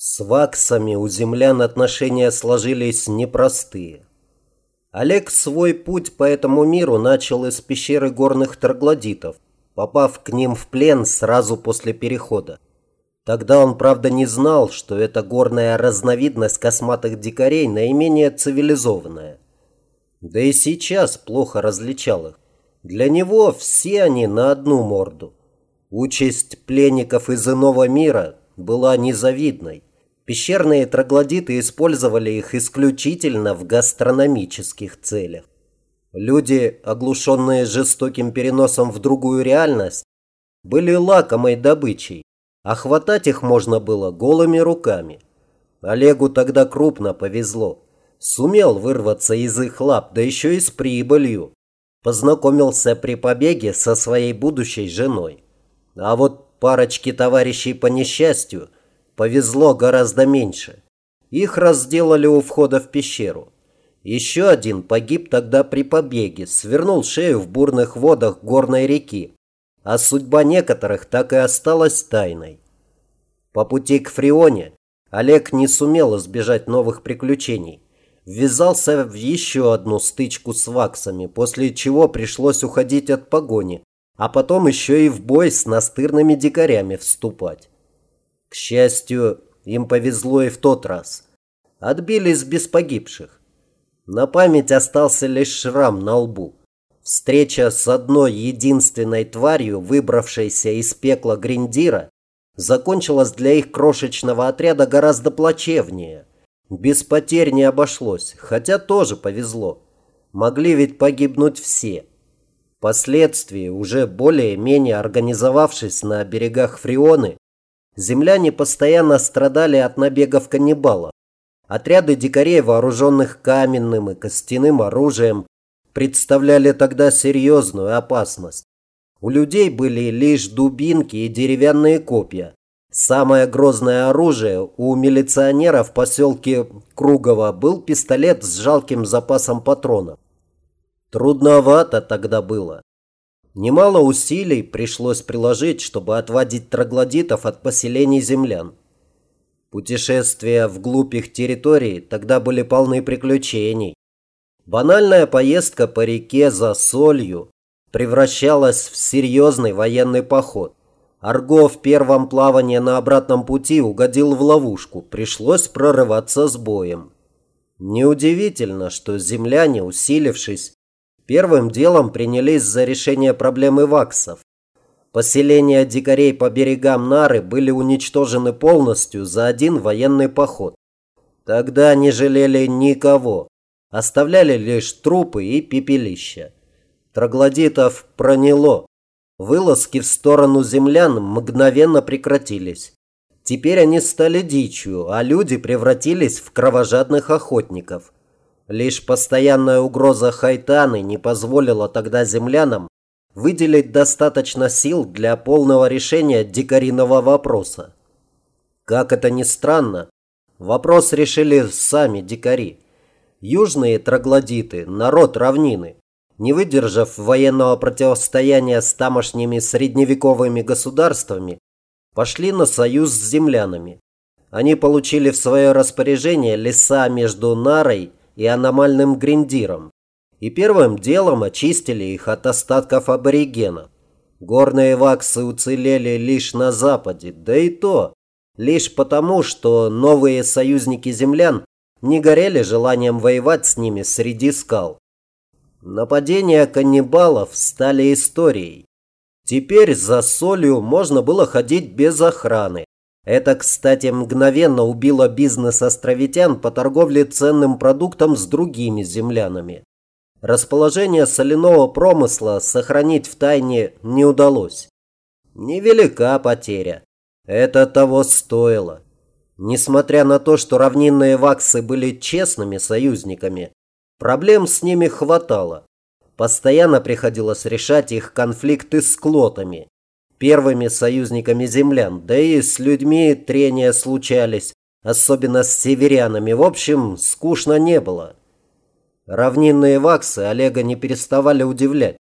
С ваксами у землян отношения сложились непростые. Олег свой путь по этому миру начал из пещеры горных троглодитов, попав к ним в плен сразу после перехода. Тогда он, правда, не знал, что эта горная разновидность косматых дикарей наименее цивилизованная. Да и сейчас плохо различал их. Для него все они на одну морду. Участь пленников из иного мира была незавидной. Пещерные троглодиты использовали их исключительно в гастрономических целях. Люди, оглушенные жестоким переносом в другую реальность, были лакомой добычей, а хватать их можно было голыми руками. Олегу тогда крупно повезло. Сумел вырваться из их лап, да еще и с прибылью. Познакомился при побеге со своей будущей женой. А вот парочке товарищей по несчастью – повезло гораздо меньше. Их разделали у входа в пещеру. Еще один погиб тогда при побеге, свернул шею в бурных водах горной реки, а судьба некоторых так и осталась тайной. По пути к Фрионе Олег не сумел избежать новых приключений. Ввязался в еще одну стычку с ваксами, после чего пришлось уходить от погони, а потом еще и в бой с настырными дикарями вступать. К счастью, им повезло и в тот раз. Отбились без погибших. На память остался лишь шрам на лбу. Встреча с одной единственной тварью, выбравшейся из пекла Гриндира, закончилась для их крошечного отряда гораздо плачевнее. Без потерь не обошлось, хотя тоже повезло. Могли ведь погибнуть все. Впоследствии, уже более-менее организовавшись на берегах Фрионы, земляне постоянно страдали от набегов каннибалов. Отряды дикарей, вооруженных каменным и костяным оружием, представляли тогда серьезную опасность. У людей были лишь дубинки и деревянные копья. Самое грозное оружие у милиционера в поселке Кругово был пистолет с жалким запасом патронов. Трудновато тогда было. Немало усилий пришлось приложить, чтобы отводить троглодитов от поселений землян. Путешествия вглубь их территории тогда были полны приключений. Банальная поездка по реке за солью превращалась в серьезный военный поход. Арго в первом плавании на обратном пути угодил в ловушку, пришлось прорываться с боем. Неудивительно, что земляне, усилившись, Первым делом принялись за решение проблемы ваксов. Поселения дикарей по берегам Нары были уничтожены полностью за один военный поход. Тогда не жалели никого, оставляли лишь трупы и пепелища. Троглодитов проняло. Вылазки в сторону землян мгновенно прекратились. Теперь они стали дичью, а люди превратились в кровожадных охотников – Лишь постоянная угроза Хайтаны не позволила тогда землянам выделить достаточно сил для полного решения дикариного вопроса. Как это ни странно, вопрос решили сами дикари. Южные троглодиты, народ равнины, не выдержав военного противостояния с тамошними средневековыми государствами, пошли на союз с землянами. Они получили в свое распоряжение леса между Нарой и аномальным гриндиром, и первым делом очистили их от остатков аборигенов. Горные ваксы уцелели лишь на западе, да и то лишь потому, что новые союзники землян не горели желанием воевать с ними среди скал. Нападения каннибалов стали историей. Теперь за солью можно было ходить без охраны, это, кстати, мгновенно убило бизнес островитян по торговле ценным продуктом с другими землянами. Расположение соляного промысла сохранить в тайне не удалось. Невелика потеря. Это того стоило. Несмотря на то, что равнинные ваксы были честными союзниками, проблем с ними хватало. Постоянно приходилось решать их конфликты с клотами первыми союзниками землян, да и с людьми трения случались, особенно с северянами. В общем, скучно не было. Равнинные ваксы Олега не переставали удивлять.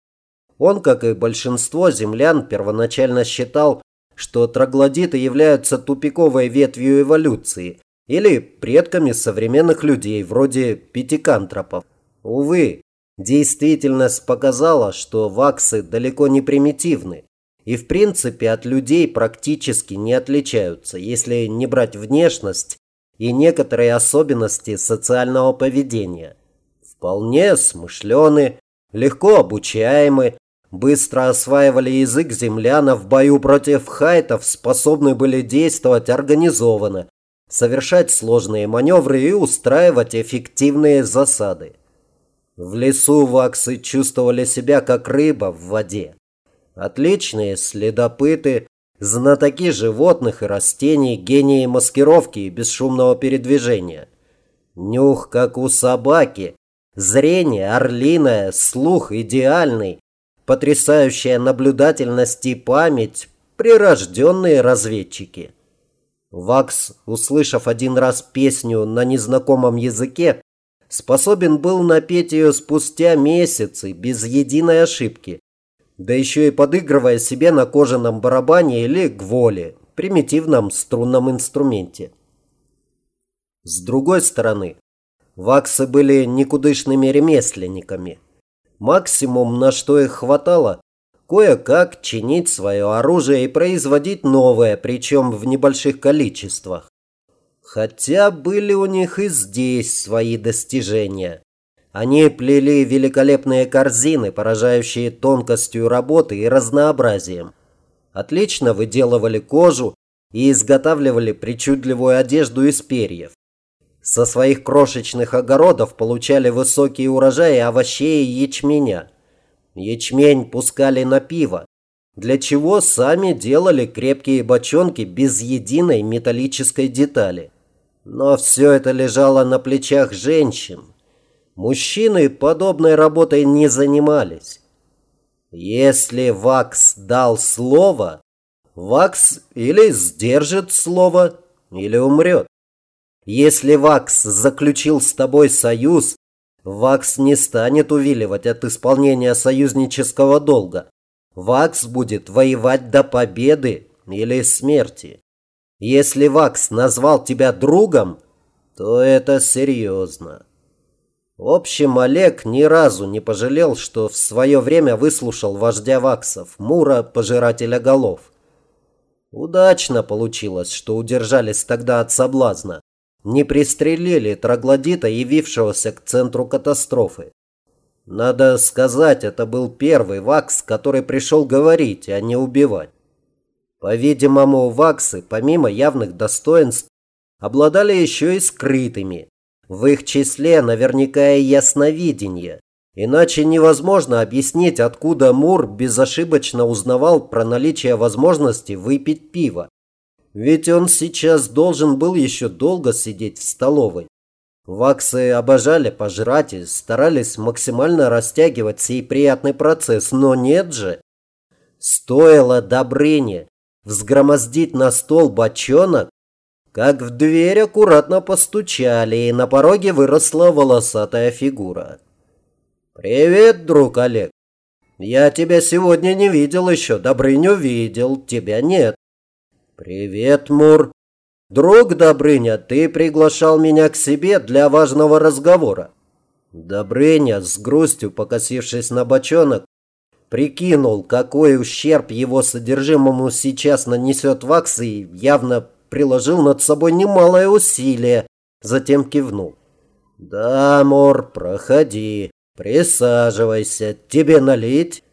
Он, как и большинство землян, первоначально считал, что троглодиты являются тупиковой ветвью эволюции или предками современных людей, вроде пятикантропов. Увы, действительность показала, что ваксы далеко не примитивны и в принципе от людей практически не отличаются, если не брать внешность и некоторые особенности социального поведения. Вполне смышлены, легко обучаемы, быстро осваивали язык землян, а в бою против хайтов способны были действовать организованно, совершать сложные маневры и устраивать эффективные засады. В лесу ваксы чувствовали себя как рыба в воде. Отличные следопыты, знатоки животных и растений, гении маскировки и бесшумного передвижения. Нюх, как у собаки, зрение орлиное, слух идеальный, потрясающая наблюдательность и память, прирожденные разведчики. Вакс, услышав один раз песню на незнакомом языке, способен был напеть ее спустя месяцы, без единой ошибки, да еще и подыгрывая себе на кожаном барабане или гволе, примитивном струнном инструменте. С другой стороны, ваксы были никудышными ремесленниками – Максимум, на что их хватало, кое-как чинить свое оружие и производить новое, причем в небольших количествах. Хотя были у них и здесь свои достижения. Они плели великолепные корзины, поражающие тонкостью работы и разнообразием. Отлично выделывали кожу и изготавливали причудливую одежду из перьев. Со своих крошечных огородов получали высокие урожаи овощей и ячменя. Ячмень пускали на пиво, для чего сами делали крепкие бочонки без единой металлической детали. Но все это лежало на плечах женщин. Мужчины подобной работой не занимались. Если Вакс дал слово, Вакс или сдержит слово, или умрет. Если Вакс заключил с тобой союз, Вакс не станет увиливать от исполнения союзнического долга. Вакс будет воевать до победы или смерти. Если Вакс назвал тебя другом, то это серьезно. В общем, Олег ни разу не пожалел, что в свое время выслушал вождя Ваксов, Мура, пожирателя голов. Удачно получилось, что удержались тогда от соблазна не пристрелили троглодита, явившегося к центру катастрофы. Надо сказать, это был первый вакс, который пришел говорить, а не убивать. По-видимому, ваксы, помимо явных достоинств, обладали еще и скрытыми. В их числе наверняка и ясновидение. Иначе невозможно объяснить, откуда Мур безошибочно узнавал про наличие возможности выпить пиво. Ведь он сейчас должен был еще долго сидеть в столовой. Ваксы обожали пожрать и старались максимально растягивать сей приятный процесс, но нет же. Стоило Добрыне взгромоздить на стол бочонок, как в дверь аккуратно постучали, и на пороге выросла волосатая фигура. «Привет, друг Олег. Я тебя сегодня не видел еще, Добрыню видел, тебя нет. «Привет, Мур. Друг Добрыня, ты приглашал меня к себе для важного разговора». Добрыня, с грустью покосившись на бочонок, прикинул, какой ущерб его содержимому сейчас нанесет вакс и явно приложил над собой немалое усилие, затем кивнул. «Да, Мор, проходи, присаживайся, тебе налить?»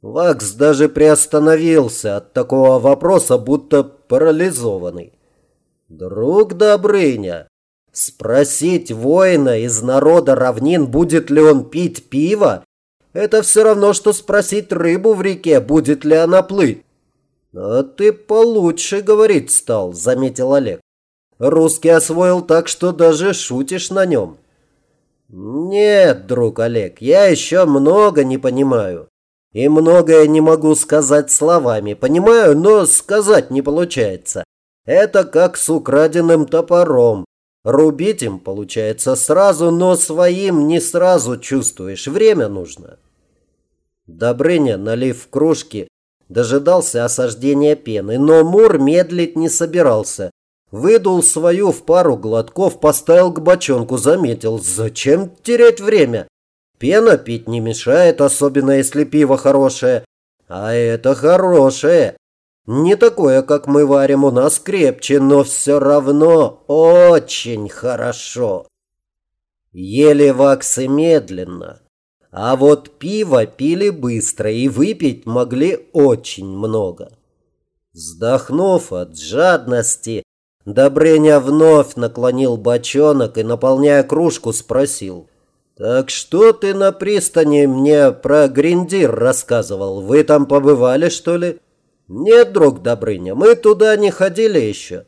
Вакс даже приостановился от такого вопроса, будто парализованный. «Друг Добрыня, спросить воина из народа равнин, будет ли он пить пиво, это все равно, что спросить рыбу в реке, будет ли она плыть». «А ты получше говорить стал», — заметил Олег. «Русский освоил так, что даже шутишь на нем». «Нет, друг Олег, я еще много не понимаю. И многое не могу сказать словами. Понимаю, но сказать не получается. Это как с украденным топором. Рубить им получается сразу, но своим не сразу чувствуешь. Время нужно. Добрыня, налив в кружки, дожидался осаждения пены, но Мур медлить не собирался. Выдул свою в пару глотков, поставил к бочонку, заметил. Зачем терять время? Пена пить не мешает, особенно если пиво хорошее. А это хорошее. Не такое, как мы варим, у нас крепче, но все равно очень хорошо. Ели ваксы медленно. А вот пиво пили быстро и выпить могли очень много. Вздохнув от жадности, Добрыня вновь наклонил бочонок и, наполняя кружку, спросил. «Так что ты на пристани мне про Гриндир рассказывал? Вы там побывали, что ли?» «Нет, друг Добрыня, мы туда не ходили еще.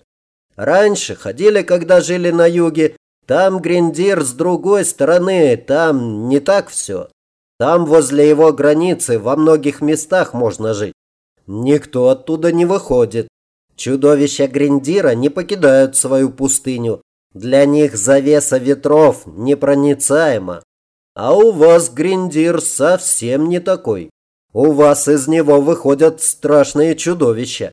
Раньше ходили, когда жили на юге. Там Гриндир с другой стороны, там не так все. Там возле его границы во многих местах можно жить. Никто оттуда не выходит. Чудовища Гриндира не покидают свою пустыню. Для них завеса ветров непроницаема. А у вас Гриндир совсем не такой. У вас из него выходят страшные чудовища.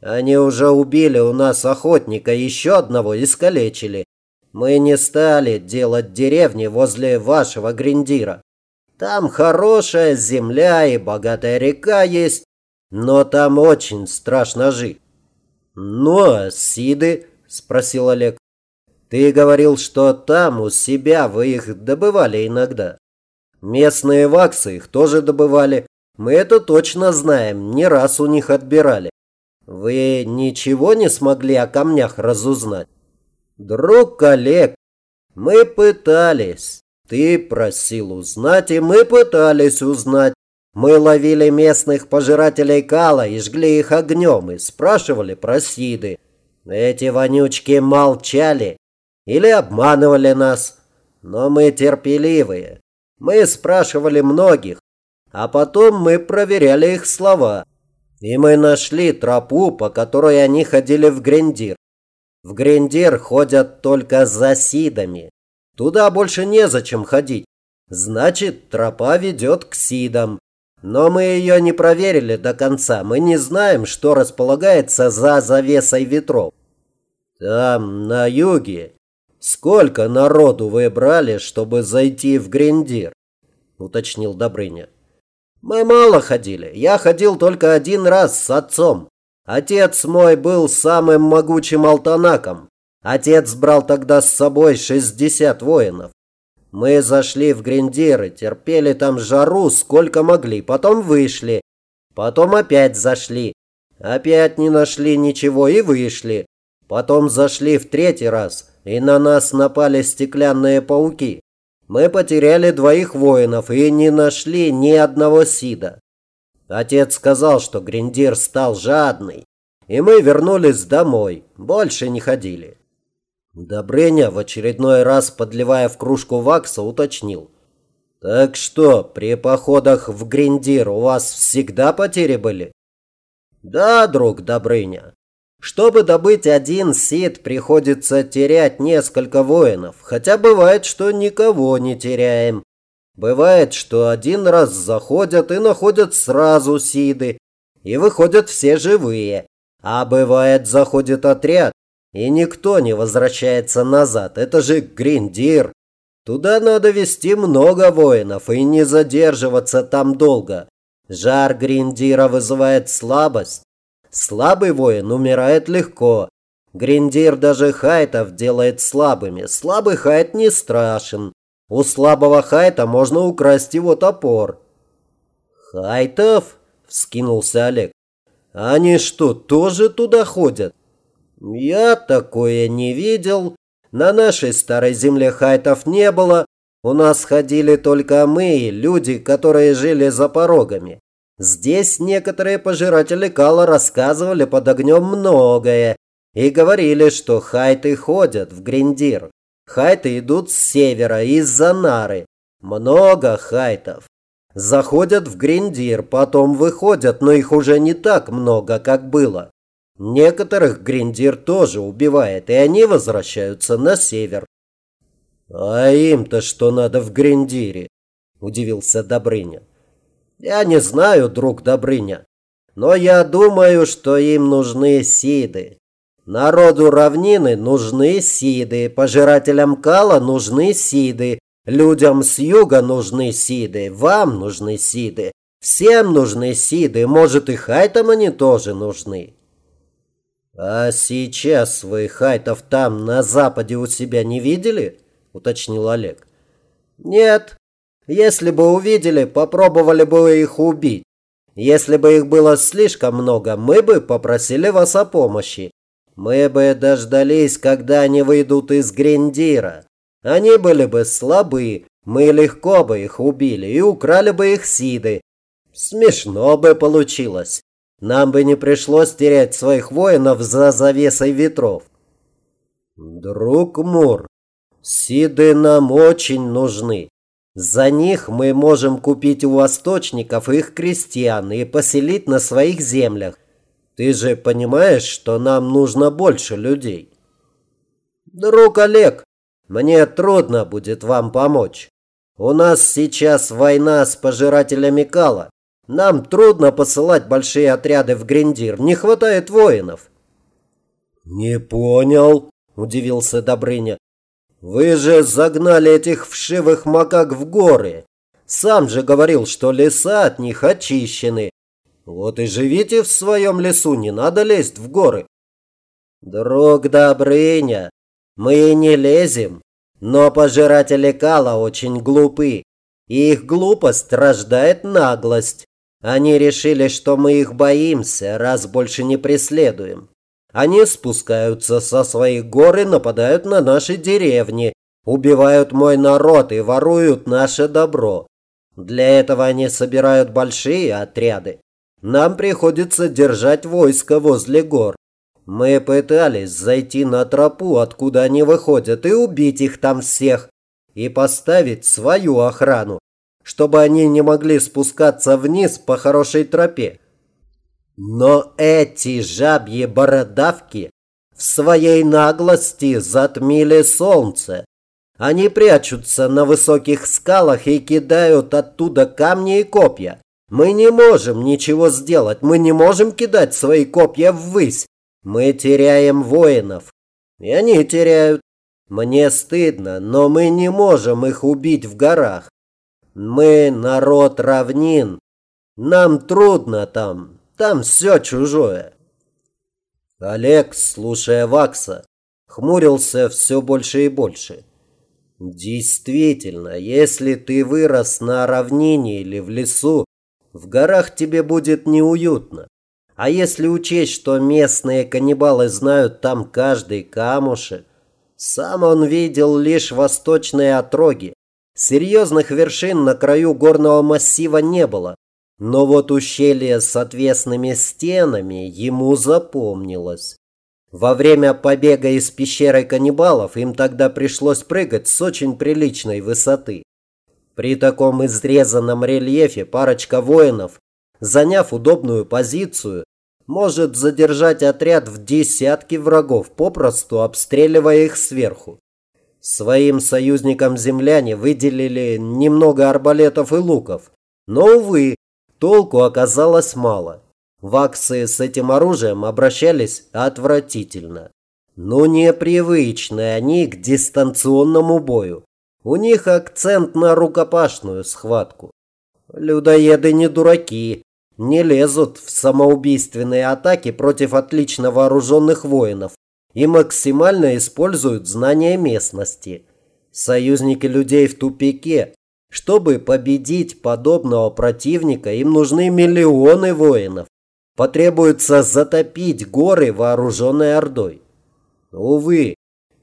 Они уже убили у нас охотника, еще одного искалечили. Мы не стали делать деревни возле вашего Гриндира. Там хорошая земля и богатая река есть, но там очень страшно жить. Ну, а Сиды? Спросил Олег. Ты говорил, что там у себя вы их добывали иногда. Местные ваксы их тоже добывали. Мы это точно знаем, не раз у них отбирали. Вы ничего не смогли о камнях разузнать? Друг Олег, мы пытались. Ты просил узнать, и мы пытались узнать. Мы ловили местных пожирателей кала и жгли их огнем, и спрашивали про сиды. Эти вонючки молчали или обманывали нас. Но мы терпеливые. Мы спрашивали многих, а потом мы проверяли их слова. И мы нашли тропу, по которой они ходили в Грендир. В Грендир ходят только за сидами. Туда больше незачем ходить. Значит, тропа ведет к Сидам. Но мы ее не проверили до конца. Мы не знаем, что располагается за завесой ветров. Там, на юге, сколько народу вы брали, чтобы зайти в Гриндир? Уточнил Добрыня. Мы мало ходили. Я ходил только один раз с отцом. Отец мой был самым могучим алтанаком. Отец брал тогда с собой 60 воинов. Мы зашли в Гриндиры, терпели там жару сколько могли, потом вышли. Потом опять зашли. Опять не нашли ничего и вышли. Потом зашли в третий раз, и на нас напали стеклянные пауки. Мы потеряли двоих воинов и не нашли ни одного сида. Отец сказал, что Гриндир стал жадный, и мы вернулись домой, больше не ходили. Добрыня, в очередной раз подливая в кружку вакса, уточнил. «Так что, при походах в Гриндир у вас всегда потери были?» «Да, друг Добрыня. Чтобы добыть один сит, приходится терять несколько воинов, хотя бывает, что никого не теряем. Бывает, что один раз заходят и находят сразу сиды, и выходят все живые. А бывает, заходит отряд, и никто не возвращается назад. Это же Гриндир. Туда надо вести много воинов и не задерживаться там долго. Жар Гриндира вызывает слабость. Слабый воин умирает легко. Гриндир даже хайтов делает слабыми. Слабый хайт не страшен. У слабого хайта можно украсть его топор. Хайтов? Вскинулся Олег. Они что, тоже туда ходят? Я такое не видел. На нашей старой земле хайтов не было. У нас ходили только мы, люди, которые жили за порогами. Здесь некоторые пожиратели кала рассказывали под огнем многое и говорили, что хайты ходят в Гриндир. Хайты идут с севера, из-за Нары. Много хайтов. Заходят в Гриндир, потом выходят, но их уже не так много, как было. Некоторых Гриндир тоже убивает, и они возвращаются на север. А им-то что надо в Гриндире? Удивился Добрыня. Я не знаю, друг Добрыня. Но я думаю, что им нужны сиды. Народу равнины нужны сиды, пожирателям кала нужны сиды, людям с юга нужны сиды, вам нужны сиды, всем нужны сиды, может и хайтам они тоже нужны. А сейчас вы хайтов там на западе у себя не видели? Уточнил Олег. Нет. Если бы увидели, попробовали бы их убить. Если бы их было слишком много, мы бы попросили вас о помощи. Мы бы дождались, когда они выйдут из Гриндира. Они были бы слабы, мы легко бы их убили и украли бы их сиды. Смешно бы получилось. Нам бы не пришлось терять своих воинов за завесой ветров. Друг Мур, сиды нам очень нужны. За них мы можем купить у восточников их крестьян и поселить на своих землях. Ты же понимаешь, что нам нужно больше людей. Друг Олег, мне трудно будет вам помочь. У нас сейчас война с пожирателями кала. Нам трудно посылать большие отряды в Гриндир. Не хватает воинов. Не понял, удивился Добрыня. Вы же загнали этих вшивых макак в горы. Сам же говорил, что леса от них очищены. Вот и живите в своем лесу, не надо лезть в горы. Друг Добрыня, мы не лезем, но пожиратели кала очень глупы, и их глупость рождает наглость. Они решили, что мы их боимся, раз больше не преследуем. Они спускаются со своих гор и нападают на наши деревни, убивают мой народ и воруют наше добро. Для этого они собирают большие отряды. Нам приходится держать войско возле гор. Мы пытались зайти на тропу, откуда они выходят, и убить их там всех, и поставить свою охрану, чтобы они не могли спускаться вниз по хорошей тропе. Но эти жабьи бородавки в своей наглости затмили солнце. Они прячутся на высоких скалах и кидают оттуда камни и копья. Мы не можем ничего сделать, мы не можем кидать свои копья ввысь. Мы теряем воинов. И они теряют. Мне стыдно, но мы не можем их убить в горах. Мы народ равнин. Нам трудно там. Там все чужое. Олег, слушая Вакса, хмурился все больше и больше. Действительно, если ты вырос на равнине или в лесу, в горах тебе будет неуютно. А если учесть, что местные каннибалы знают там каждый камушек, сам он видел лишь восточные отроги. Серьезных вершин на краю горного массива не было. Но вот ущелье с отвесными стенами ему запомнилось. Во время побега из пещеры каннибалов им тогда пришлось прыгать с очень приличной высоты. При таком изрезанном рельефе парочка воинов, заняв удобную позицию, может задержать отряд в десятки врагов, попросту обстреливая их сверху. Своим союзникам земляне выделили немного арбалетов и луков. Но, увы, толку оказалось мало. Ваксы с этим оружием обращались отвратительно. Но непривычны они к дистанционному бою. У них акцент на рукопашную схватку. Людоеды не дураки, не лезут в самоубийственные атаки против отлично вооруженных воинов и максимально используют знания местности. Союзники людей в тупике. Чтобы победить подобного противника, им нужны миллионы воинов. Потребуется затопить горы вооруженной ордой. Увы,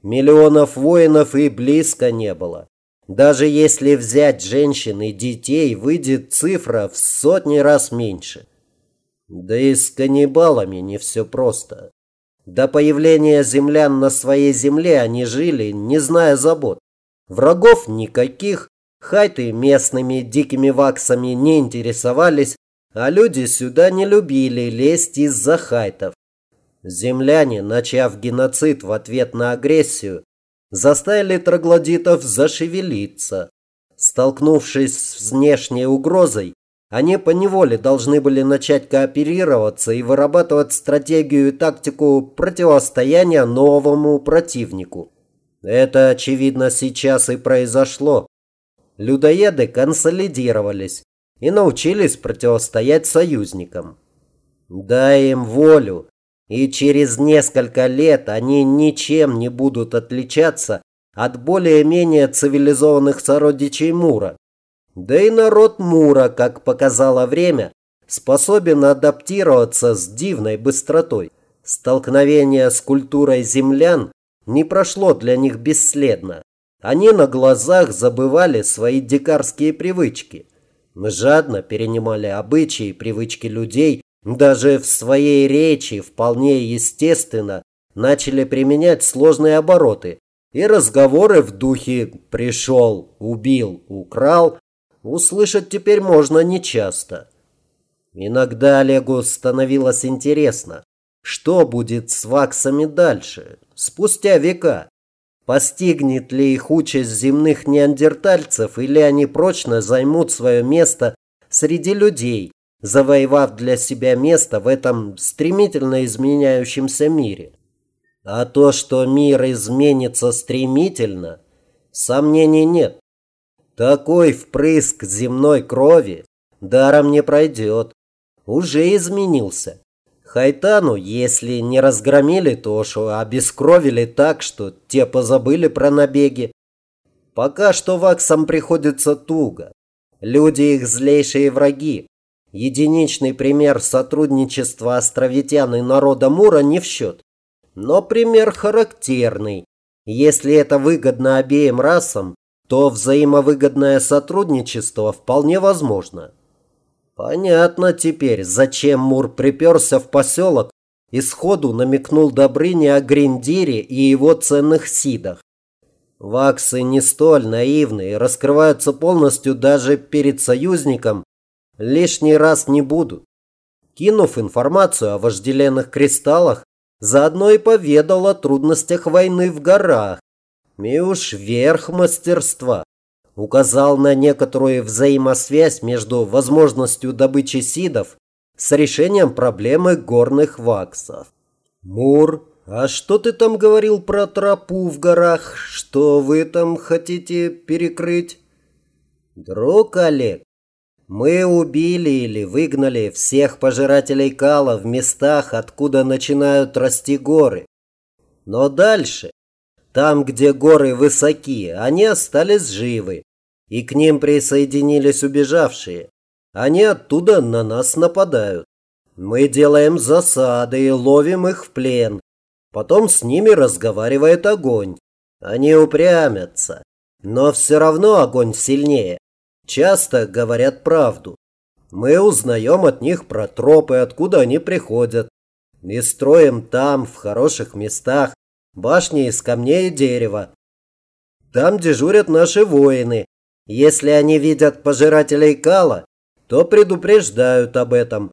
миллионов воинов и близко не было. Даже если взять женщин и детей, выйдет цифра в сотни раз меньше. Да и с каннибалами не все просто. До появления землян на своей земле они жили, не зная забот. Врагов никаких, хайты местными дикими ваксами не интересовались, а люди сюда не любили лезть из-за хайтов. Земляне, начав геноцид в ответ на агрессию, заставили троглодитов зашевелиться. Столкнувшись с внешней угрозой, Они поневоле должны были начать кооперироваться и вырабатывать стратегию и тактику противостояния новому противнику. Это, очевидно, сейчас и произошло. Людоеды консолидировались и научились противостоять союзникам. Дай им волю, и через несколько лет они ничем не будут отличаться от более-менее цивилизованных сородичей Мура. Да и народ Мура, как показало время, способен адаптироваться с дивной быстротой. Столкновение с культурой землян не прошло для них бесследно. Они на глазах забывали свои дикарские привычки. Жадно перенимали обычаи и привычки людей, даже в своей речи вполне естественно начали применять сложные обороты, и разговоры в духе «пришел», «убил», «украл» услышать теперь можно нечасто. Иногда Олегу становилось интересно, что будет с ваксами дальше, спустя века. Постигнет ли их участь земных неандертальцев, или они прочно займут свое место среди людей, завоевав для себя место в этом стремительно изменяющемся мире? А то, что мир изменится стремительно, сомнений нет. Такой впрыск земной крови даром не пройдет. Уже изменился. Хайтану, если не разгромили Тошу, а обескровили так, что те позабыли про набеги. Пока что ваксам приходится туго. Люди их злейшие враги. Единичный пример сотрудничества островитян и народа Мура не в счет. Но пример характерный. Если это выгодно обеим расам, то взаимовыгодное сотрудничество вполне возможно. Понятно теперь, зачем Мур приперся в поселок и сходу намекнул Добрыне о Гриндире и его ценных сидах. Ваксы не столь наивны и раскрываются полностью даже перед союзником, лишний раз не будут. Кинув информацию о вожделенных кристаллах, Заодно и поведал о трудностях войны в горах. И уж верх мастерства. Указал на некоторую взаимосвязь между возможностью добычи сидов с решением проблемы горных ваксов. Мур, а что ты там говорил про тропу в горах? Что вы там хотите перекрыть? Друг Олег, мы убили или выгнали всех пожирателей кала в местах, откуда начинают расти горы. Но дальше, там, где горы высоки, они остались живы, и к ним присоединились убежавшие. Они оттуда на нас нападают. Мы делаем засады и ловим их в плен. Потом с ними разговаривает огонь. Они упрямятся. Но все равно огонь сильнее часто говорят правду. Мы узнаем от них про тропы, откуда они приходят. И строим там, в хороших местах, башни из камней и дерева. Там дежурят наши воины. Если они видят пожирателей кала, то предупреждают об этом.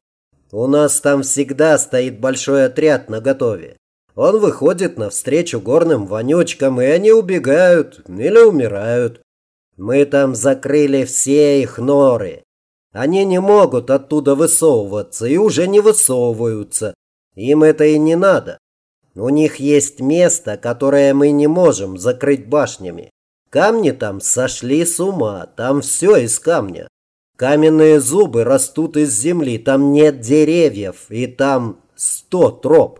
У нас там всегда стоит большой отряд наготове. Он выходит навстречу горным вонючкам, и они убегают или умирают. Мы там закрыли все их норы. Они не могут оттуда высовываться и уже не высовываются. Им это и не надо. У них есть место, которое мы не можем закрыть башнями. Камни там сошли с ума, там все из камня. Каменные зубы растут из земли, там нет деревьев, и там сто троп.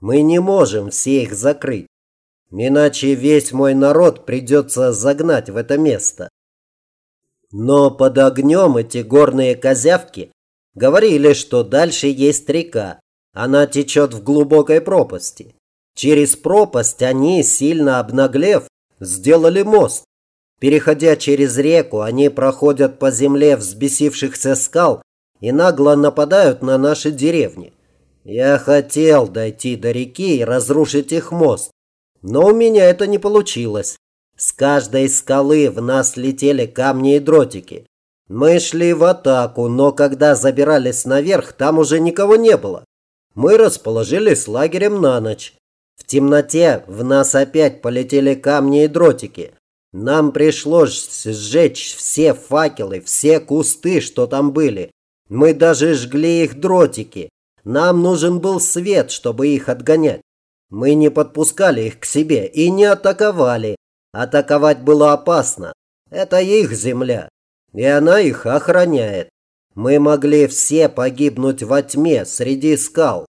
Мы не можем все их закрыть. Иначе весь мой народ придется загнать в это место. Но под огнем эти горные козявки говорили, что дальше есть река. Она течет в глубокой пропасти. Через пропасть они, сильно обнаглев, сделали мост. Переходя через реку, они проходят по земле взбесившихся скал и нагло нападают на наши деревни. Я хотел дойти до реки и разрушить их мост, но у меня это не получилось. С каждой скалы в нас летели камни и дротики. Мы шли в атаку, но когда забирались наверх, там уже никого не было. Мы расположились лагерем на ночь. В темноте в нас опять полетели камни и дротики. Нам пришлось сжечь все факелы, все кусты, что там были. Мы даже жгли их дротики. Нам нужен был свет, чтобы их отгонять. Мы не подпускали их к себе и не атаковали. Атаковать было опасно. Это их земля, и она их охраняет. Мы могли все погибнуть во тьме среди скал.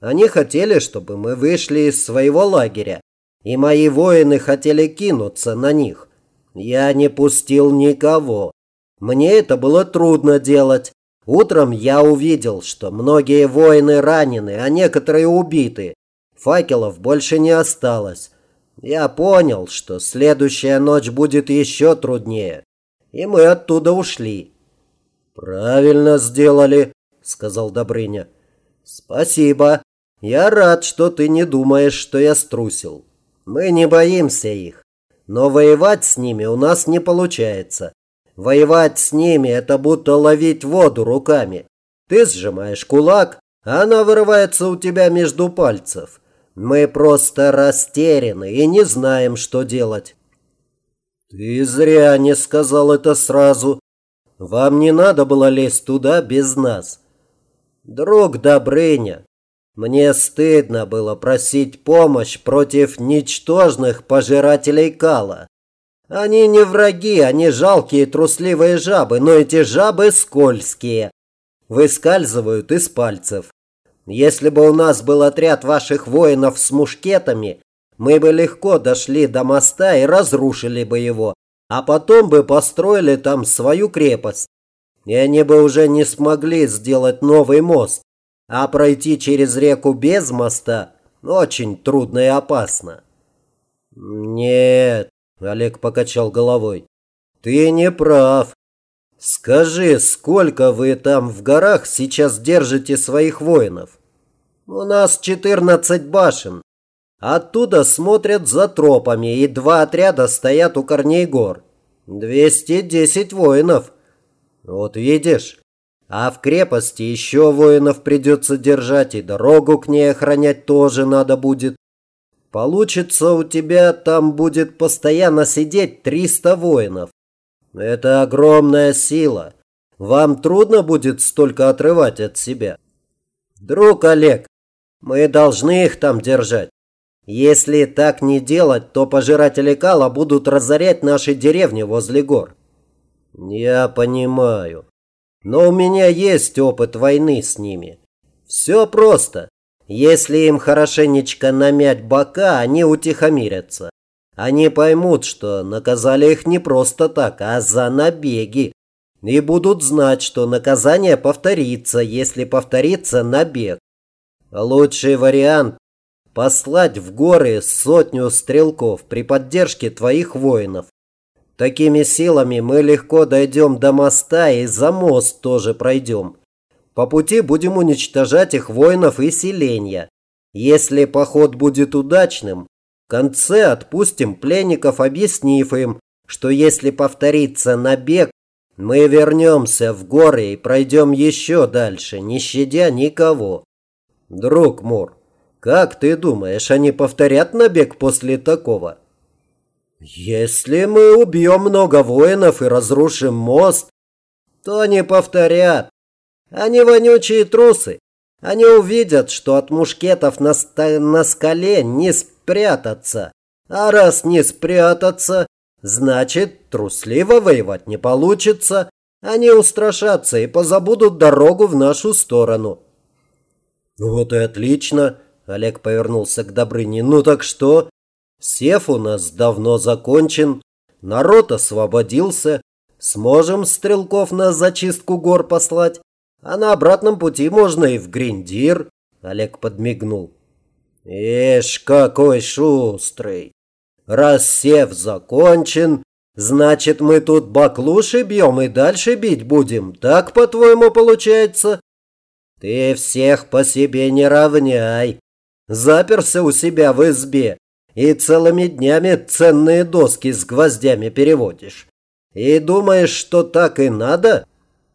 Они хотели, чтобы мы вышли из своего лагеря, и мои воины хотели кинуться на них. Я не пустил никого. Мне это было трудно делать. Утром я увидел, что многие воины ранены, а некоторые убиты. Факелов больше не осталось. Я понял, что следующая ночь будет еще труднее. И мы оттуда ушли. «Правильно сделали», — сказал Добрыня. «Спасибо. Я рад, что ты не думаешь, что я струсил. Мы не боимся их. Но воевать с ними у нас не получается. Воевать с ними – это будто ловить воду руками. Ты сжимаешь кулак, а она вырывается у тебя между пальцев. Мы просто растеряны и не знаем, что делать. Ты зря не сказал это сразу. Вам не надо было лезть туда без нас. Друг Добрыня, мне стыдно было просить помощь против ничтожных пожирателей кала. Они не враги, они жалкие трусливые жабы, но эти жабы скользкие. Выскальзывают из пальцев. Если бы у нас был отряд ваших воинов с мушкетами, мы бы легко дошли до моста и разрушили бы его, а потом бы построили там свою крепость. И они бы уже не смогли сделать новый мост. А пройти через реку без моста очень трудно и опасно. Нет, Олег покачал головой. Ты не прав. Скажи, сколько вы там в горах сейчас держите своих воинов? У нас 14 башен. Оттуда смотрят за тропами, и два отряда стоят у корней гор. 210 воинов. Вот видишь, а в крепости еще воинов придется держать, и дорогу к ней охранять тоже надо будет. Получится у тебя там будет постоянно сидеть 300 воинов. Это огромная сила. Вам трудно будет столько отрывать от себя. Друг Олег, мы должны их там держать. Если так не делать, то пожиратели кала будут разорять наши деревни возле гор. Я понимаю. Но у меня есть опыт войны с ними. Все просто. Если им хорошенечко намять бока, они утихомирятся. Они поймут, что наказали их не просто так, а за набеги. И будут знать, что наказание повторится, если повторится набег. Лучший вариант – послать в горы сотню стрелков при поддержке твоих воинов. Такими силами мы легко дойдем до моста и за мост тоже пройдем. По пути будем уничтожать их воинов и селения. Если поход будет удачным, в конце отпустим пленников, объяснив им, что если повторится набег, мы вернемся в горы и пройдем еще дальше, не щадя никого. Друг Мур, как ты думаешь, они повторят набег после такого? Если мы убьем много воинов и разрушим мост, то они повторят. Они вонючие трусы. Они увидят, что от мушкетов на, на скале не спрятаться. А раз не спрятаться, значит, трусливо воевать не получится. Они устрашатся и позабудут дорогу в нашу сторону. Вот и отлично. Олег повернулся к Добрыне. Ну так что? Сев у нас давно закончен, народ освободился, сможем стрелков на зачистку гор послать, а на обратном пути можно и в Гриндир, Олег подмигнул. Ишь, какой шустрый! Раз сев закончен, значит мы тут баклуши бьем и дальше бить будем, так, по-твоему, получается? Ты всех по себе не равняй. Заперся у себя в избе, и целыми днями ценные доски с гвоздями переводишь. И думаешь, что так и надо?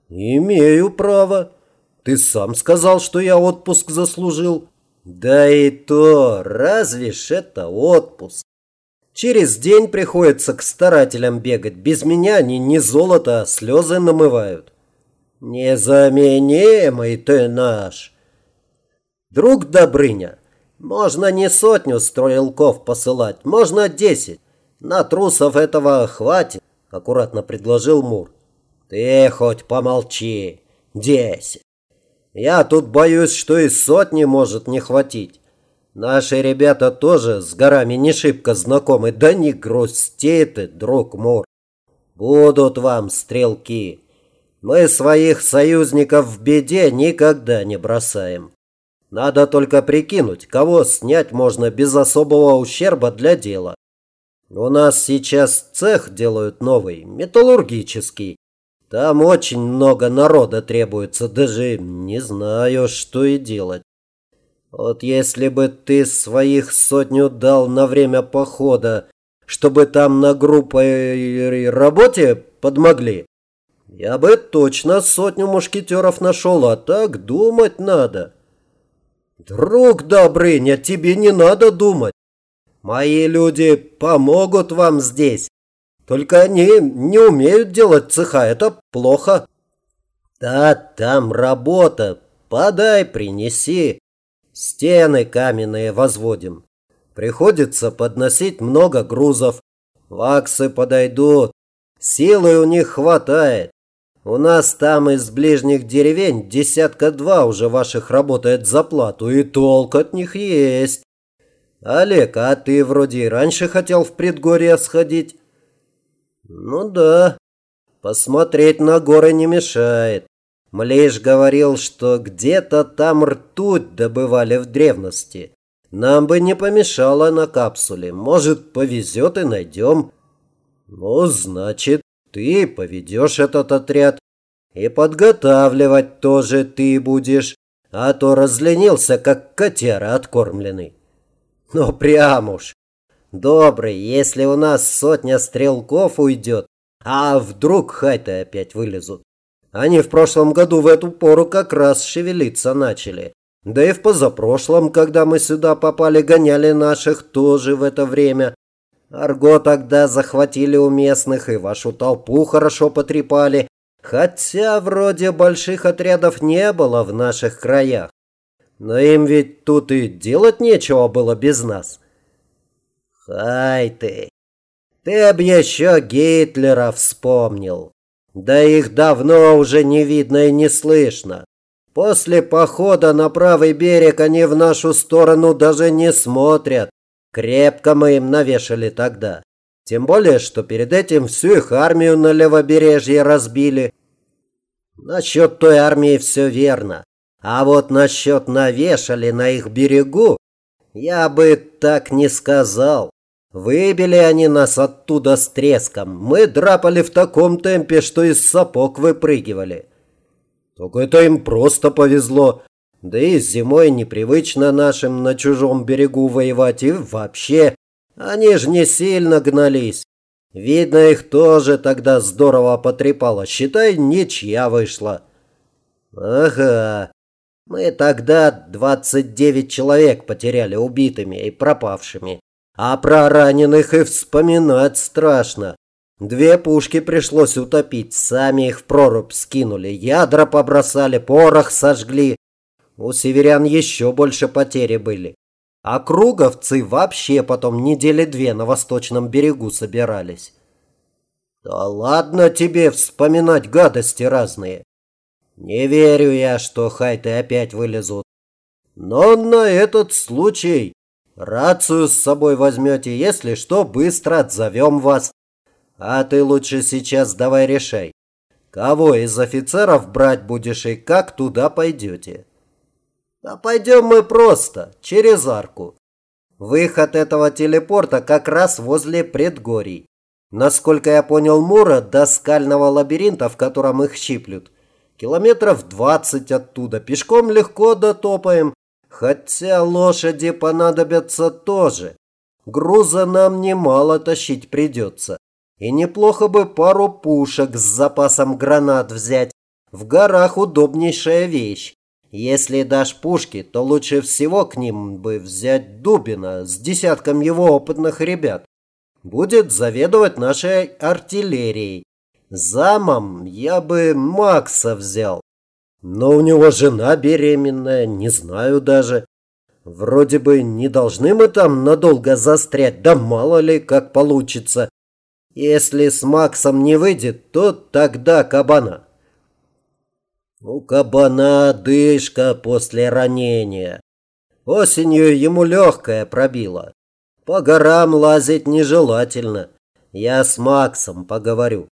Имею право. Ты сам сказал, что я отпуск заслужил. Да и то, разве ж это отпуск? Через день приходится к старателям бегать. Без меня они не золото, а слезы намывают. Незаменимый ты наш. Друг Добрыня, можно не сотню стрелков посылать, можно десять. На трусов этого хватит, аккуратно предложил Мур. Ты хоть помолчи. Десять. Я тут боюсь, что и сотни может не хватить. Наши ребята тоже с горами не шибко знакомы. Да не грусти ты, друг Мур. Будут вам стрелки. Мы своих союзников в беде никогда не бросаем. Надо только прикинуть, кого снять можно без особого ущерба для дела. У нас сейчас цех делают новый, металлургический. Там очень много народа требуется, даже не знаю, что и делать. Вот если бы ты своих сотню дал на время похода, чтобы там на группой работе подмогли, я бы точно сотню мушкетеров нашел, а так думать надо. Друг Добрыня, тебе не надо думать. Мои люди помогут вам здесь. Только они не умеют делать цеха, это плохо. Да, там работа. Подай, принеси. Стены каменные возводим. Приходится подносить много грузов. Ваксы подойдут. Силы у них хватает. У нас там из ближних деревень десятка два уже ваших работает за плату, и толк от них есть. Олег, а ты вроде раньше хотел в предгорье сходить? Ну да, посмотреть на горы не мешает. Млейш говорил, что где-то там ртуть добывали в древности. Нам бы не помешало на капсуле. Может, повезет и найдем. Ну, значит, ты поведешь этот отряд. И подготавливать тоже ты будешь. А то разленился, как котяра откормленный. Ну, прям уж. Добрый, если у нас сотня стрелков уйдет, а вдруг хайты опять вылезут. Они в прошлом году в эту пору как раз шевелиться начали. Да и в позапрошлом, когда мы сюда попали, гоняли наших тоже в это время. Арго тогда захватили у местных и вашу толпу хорошо потрепали. Хотя вроде больших отрядов не было в наших краях. Но им ведь тут и делать нечего было без нас. Хай ты, ты б еще Гитлера вспомнил. Да их давно уже не видно и не слышно. После похода на правый берег они в нашу сторону даже не смотрят. Крепко мы им навешали тогда. Тем более, что перед этим всю их армию на левобережье разбили. Насчет той армии все верно. А вот насчет навешали на их берегу, я бы так не сказал. Выбили они нас оттуда с треском. Мы драпали в таком темпе, что из сапог выпрыгивали. Только это им просто повезло. Да и зимой непривычно нашим на чужом берегу воевать. И вообще, они ж не сильно гнались. Видно, их тоже тогда здорово потрепало. Считай, ничья вышла. Ага. Мы тогда 29 человек потеряли убитыми и пропавшими. А про раненых и вспоминать страшно. Две пушки пришлось утопить, сами их в прорубь скинули, ядра побросали, порох сожгли. У северян еще больше потери были. А круговцы вообще потом недели две на восточном берегу собирались. Да ладно тебе вспоминать гадости разные. Не верю я, что хайты опять вылезут. Но на этот случай Рацию с собой возьмете, если что, быстро отзовем вас. А ты лучше сейчас давай решай, кого из офицеров брать будешь и как туда пойдете. А пойдем мы просто, через арку. Выход этого телепорта как раз возле предгорий. Насколько я понял Мура, до скального лабиринта, в котором их щиплют, километров двадцать оттуда. Пешком легко дотопаем, Хотя лошади понадобятся тоже. Груза нам немало тащить придется. И неплохо бы пару пушек с запасом гранат взять. В горах удобнейшая вещь. Если дашь пушки, то лучше всего к ним бы взять Дубина с десятком его опытных ребят. будет заведовать нашей артиллерией. Замом я бы Макса взял. Но у него жена беременная, не знаю даже. Вроде бы не должны мы там надолго застрять, да мало ли как получится. Если с Максом не выйдет, то тогда кабана. У кабана дышка после ранения. Осенью ему легкое пробило. По горам лазить нежелательно. Я с Максом поговорю.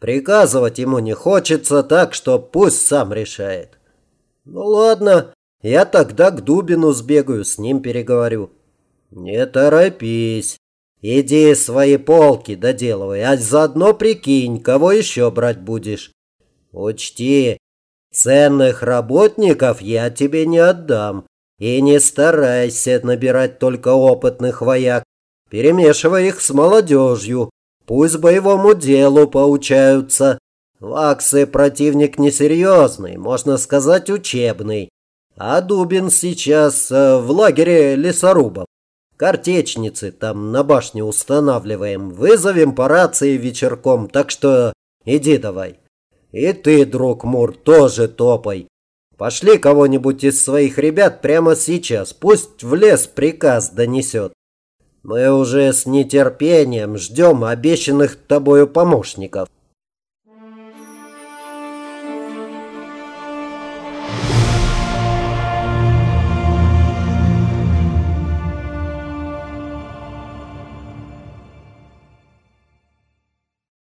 Приказывать ему не хочется, так что пусть сам решает. Ну ладно, я тогда к Дубину сбегаю, с ним переговорю. Не торопись. Иди свои полки доделывай, а заодно прикинь, кого еще брать будешь. Учти, ценных работников я тебе не отдам. И не старайся набирать только опытных вояк. Перемешивай их с молодежью. Пусть боевому делу поучаются. Ваксы противник несерьезный, можно сказать учебный. А Дубин сейчас э, в лагере лесорубов. Картечницы там на башне устанавливаем. Вызовем по рации вечерком, так что иди давай. И ты, друг Мур, тоже топай. Пошли кого-нибудь из своих ребят прямо сейчас. Пусть в лес приказ донесет. Мы уже с нетерпением ждем обещанных тобою помощников.